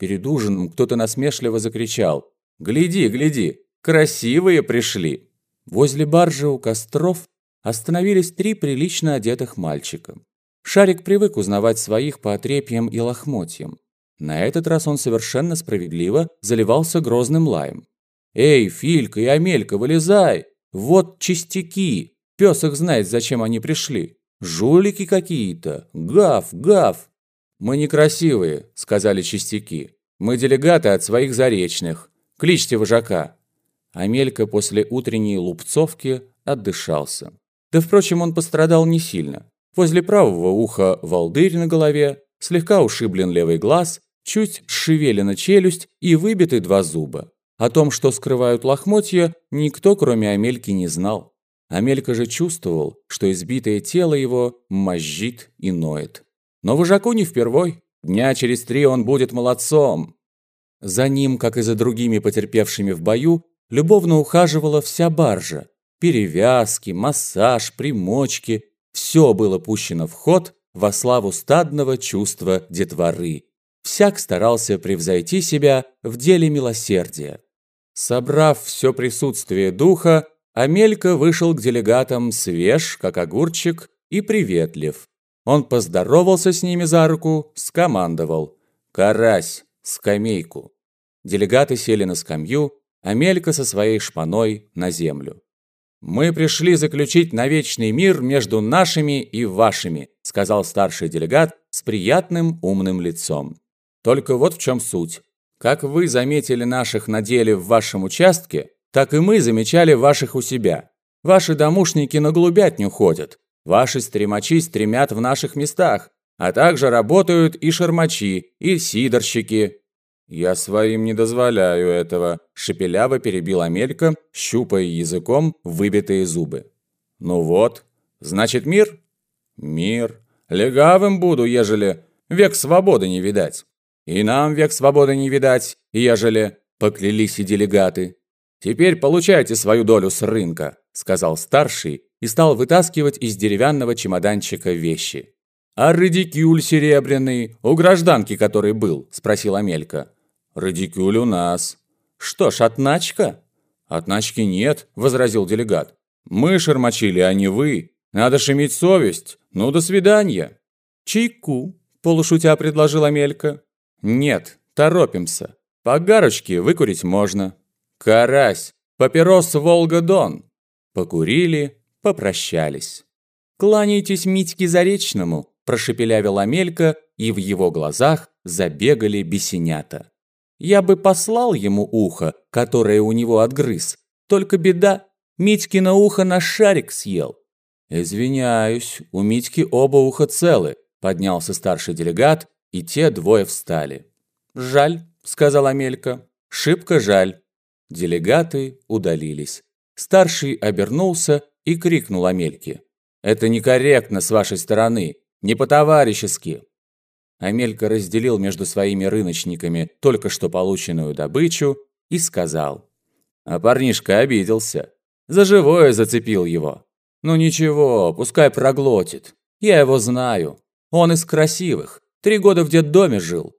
Перед ужином кто-то насмешливо закричал «Гляди, гляди, красивые пришли!» Возле баржи у костров остановились три прилично одетых мальчика. Шарик привык узнавать своих по отрепьям и лохмотьям. На этот раз он совершенно справедливо заливался грозным лаем. «Эй, Филька и Амелька, вылезай! Вот чистяки! Пес их знает, зачем они пришли. Жулики какие-то! Гав, гав!» «Мы некрасивые», — сказали чистяки. «Мы делегаты от своих заречных. Кличьте вожака». Амелька после утренней лупцовки отдышался. Да, впрочем, он пострадал не сильно. Возле правого уха волдырь на голове, слегка ушиблен левый глаз, чуть шевелена челюсть и выбиты два зуба. О том, что скрывают лохмотья, никто, кроме Амельки, не знал. Амелька же чувствовал, что избитое тело его мозжит и ноет. Но вожаку не впервой. Дня через три он будет молодцом. За ним, как и за другими потерпевшими в бою, любовно ухаживала вся баржа. Перевязки, массаж, примочки – все было пущено в ход во славу стадного чувства детворы. Всяк старался превзойти себя в деле милосердия. Собрав все присутствие духа, Амелька вышел к делегатам свеж, как огурчик, и приветлив. Он поздоровался с ними за руку, скомандовал «Карась, скамейку». Делегаты сели на скамью, Амелька со своей шпаной на землю. «Мы пришли заключить навечный мир между нашими и вашими», сказал старший делегат с приятным умным лицом. «Только вот в чем суть. Как вы заметили наших на деле в вашем участке, так и мы замечали ваших у себя. Ваши домушники на голубятню ходят, ваши стремачи стремят в наших местах, а также работают и шармачи, и сидорщики, «Я своим не дозволяю этого», – шепеляво перебил Амелька, щупая языком выбитые зубы. «Ну вот, значит мир?» «Мир. Легавым буду, ежели век свободы не видать. И нам век свободы не видать, ежели...» – поклялись и делегаты. «Теперь получайте свою долю с рынка», – сказал старший и стал вытаскивать из деревянного чемоданчика вещи. «А радикюль серебряный, у гражданки который был?» – спросил Амелька. «Радикюль у нас». «Что ж, отначка?» «Отначки нет», – возразил делегат. «Мы шармачили, а не вы. Надо ж иметь совесть. Ну, до свидания». «Чайку», – полушутя предложил Амелька. «Нет, торопимся. По гарочке выкурить можно». «Карась, папирос Волга-Дон». Покурили, попрощались. «Кланяйтесь Митьке Заречному», – прошепелявил Амелька, и в его глазах забегали бесенята. Я бы послал ему ухо, которое у него отгрыз. Только беда, Митькино ухо на шарик съел. «Извиняюсь, у Митьки оба уха целы», – поднялся старший делегат, и те двое встали. «Жаль», – сказала Амелька, – «шибко жаль». Делегаты удалились. Старший обернулся и крикнул Амельке. «Это некорректно с вашей стороны, не по-товарищески. Амелька разделил между своими рыночниками только что полученную добычу и сказал. А парнишка обиделся. За живое зацепил его. Ну ничего, пускай проглотит. Я его знаю. Он из красивых. Три года в детдоме жил.